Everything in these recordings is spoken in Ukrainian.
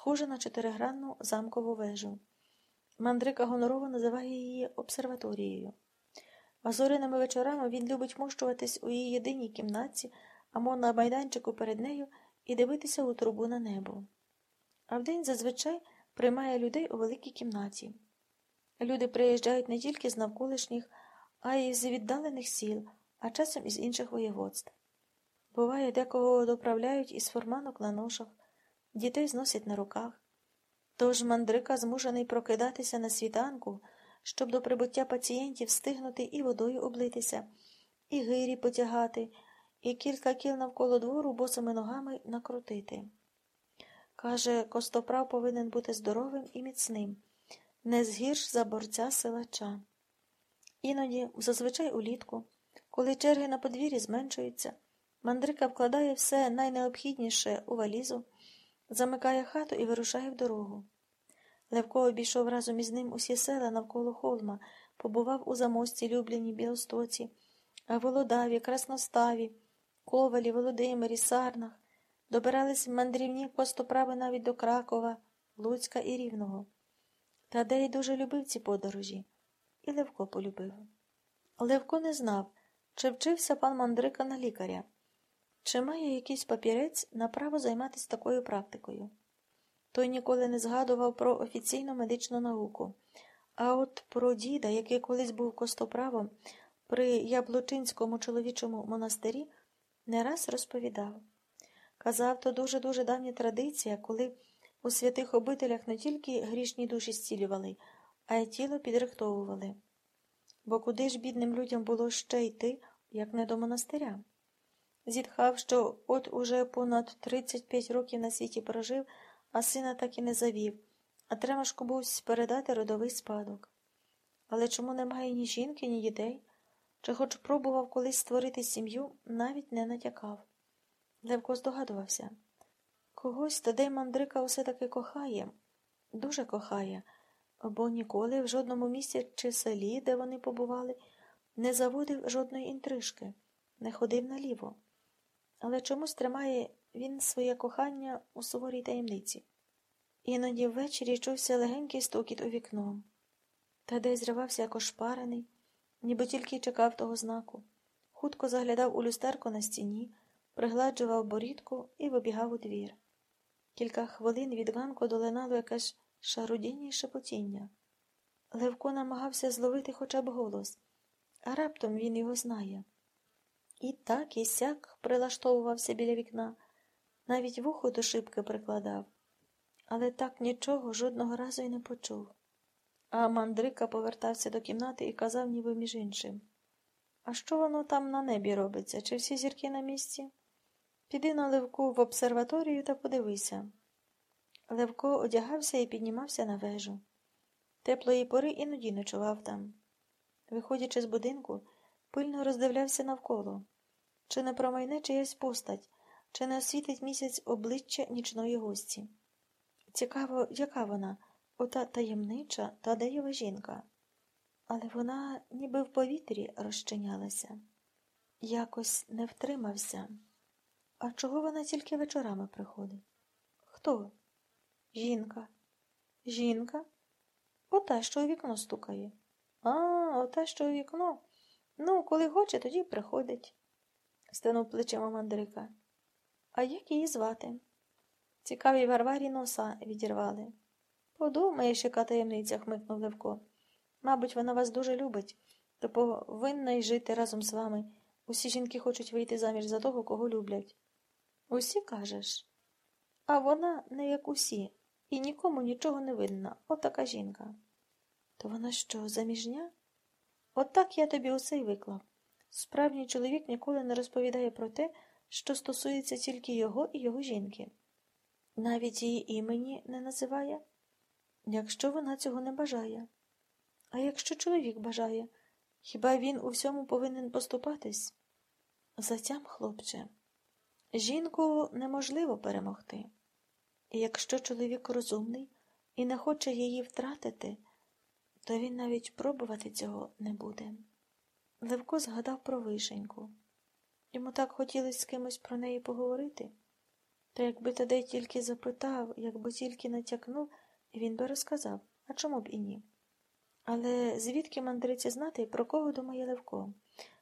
схожа на чотиригранну замкову вежу. Мандрика гонорово називає її обсерваторією. А вечорами він любить мощуватись у її єдиній кімнатці або на майданчику перед нею і дивитися у трубу на небо. А вдень зазвичай приймає людей у великій кімнаті. Люди приїжджають не тільки з навколишніх, а й з віддалених сіл, а часом із інших воєводств. Буває, декого доправляють із форманок на ношах, дітей зносять на руках. Тож мандрика змушений прокидатися на світанку, щоб до прибуття пацієнтів встигнути і водою облитися, і гирі потягати, і кілька кіл навколо двору босими ногами накрутити. Каже, костоправ повинен бути здоровим і міцним, не згірш за борця силача. Іноді, зазвичай улітку, коли черги на подвір'ї зменшуються, мандрика вкладає все найнеобхідніше у валізу, замикає хату і вирушає в дорогу. Левко обійшов разом із ним усі села навколо холма, побував у замості Любліні Білостоці, Володаві, Красноставі, Ковалі, Володимирі, Сарнах. Добирались мандрівні костоправи навіть до Кракова, Луцька і Рівного. Тадей дуже любив ці подорожі, і Левко полюбив. Левко не знав, чи вчився пан мандрика на лікаря, чи має якийсь папірець на право займатися такою практикою. Той ніколи не згадував про офіційну медичну науку, а от про діда, який колись був костоправом при Яблочинському чоловічому монастирі, не раз розповідав. Казав, то дуже-дуже давня традиція, коли у святих обителях не тільки грішні душі зцілювали, а й тіло підрихтовували. Бо куди ж бідним людям було ще йти, як не до монастиря? Зітхав, що от уже понад 35 років на світі прожив, а сина так і не завів, а треба ж комусь передати родовий спадок. Але чому немає ні жінки, ні дітей? Чи хоч пробував колись створити сім'ю, навіть не натякав. Левко здогадувався. Когось Тадей мандрика усе таки кохає, дуже кохає, бо ніколи в жодному місці чи селі, де вони побували, не заводив жодної інтрижки, не ходив наліво. Але чомусь тримає він своє кохання у суворій таємниці. Іноді ввечері чувся легенький стукіт у вікно. Тадей зривався як ошпарений, ніби тільки чекав того знаку. Хутко заглядав у люстерко на стіні пригладжував борідку і вибігав у двір. Кілька хвилин від ганку долинало якесь шарудіння й шепотіння. Левко намагався зловити хоча б голос, а раптом він його знає. І так, і сяк прилаштовувався біля вікна, навіть вухо до шибки прикладав, але так нічого жодного разу й не почув. А мандрика повертався до кімнати і казав, ніби між іншим. А що воно там на небі робиться? Чи всі зірки на місці? Піди на Левку в обсерваторію та подивися. Левко одягався і піднімався на вежу. Теплої пори іноді ночував там. Виходячи з будинку, пильно роздивлявся навколо, чи не промайне чиясь постать, чи не освітить місяць обличчя нічної гості. Цікаво, яка вона, ота таємнича та даєва жінка. Але вона ніби в повітрі розчинялася, якось не втримався. А чого вона тільки вечорами приходить? Хто? Жінка. Жінка? Ота, що у вікно стукає. А, ота, що у вікно. Ну, коли хоче, тоді приходить, стенув плечима мандрика. А як її звати? Цікаві Варварі носа відірвали. Подумаєш, яка таємниця, хмикнув Левко. Мабуть, вона вас дуже любить, то повинна й жити разом з вами. Усі жінки хочуть вийти заміж за того, кого люблять. Усі кажеш, а вона не як усі, і нікому нічого не винна, отака жінка. То вона що, заміжня? От я тобі усе й виклав. Справжній чоловік ніколи не розповідає про те, що стосується тільки його і його жінки. Навіть її імені не називає, якщо вона цього не бажає. А якщо чоловік бажає, хіба він у всьому повинен поступатись? Затям, хлопче. Жінку неможливо перемогти. І якщо чоловік розумний і не хоче її втратити, то він навіть пробувати цього не буде. Левко згадав про вишеньку. Йому так хотілося з кимось про неї поговорити. Та якби Тадей тільки запитав, якби тільки натякнув, він би розказав, а чому б і ні. Але звідки мандриці знати, про кого думає Левко,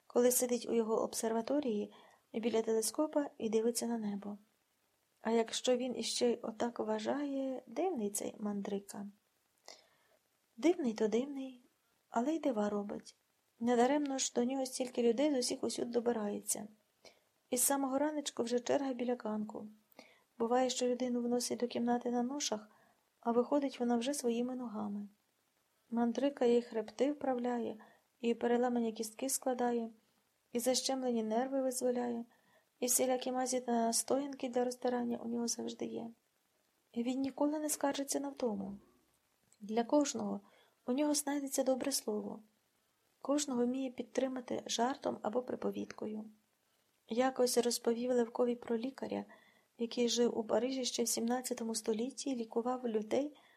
коли сидить у його обсерваторії біля телескопа і дивиться на небо? А якщо він іще й отак вважає, дивний цей мандрика. Дивний то дивний, але й дива робить. Недаремно ж до нього стільки людей з усіх усюд добирається. Із самого ранечку вже черга біля канку. Буває, що людину вносять до кімнати на ношах, а виходить вона вже своїми ногами. Мандрика їй хребти вправляє, і переламані кістки складає, і защемлені нерви визволяє, і всілякі мазі та настоянки для розтирання у нього завжди є. І він ніколи не скаржиться на втому. Для кожного у нього знайдеться добре слово, кожного вміє підтримати жартом або приповідкою. Якось розповів Левкові про лікаря, який жив у Парижі ще в 17 столітті і лікував людей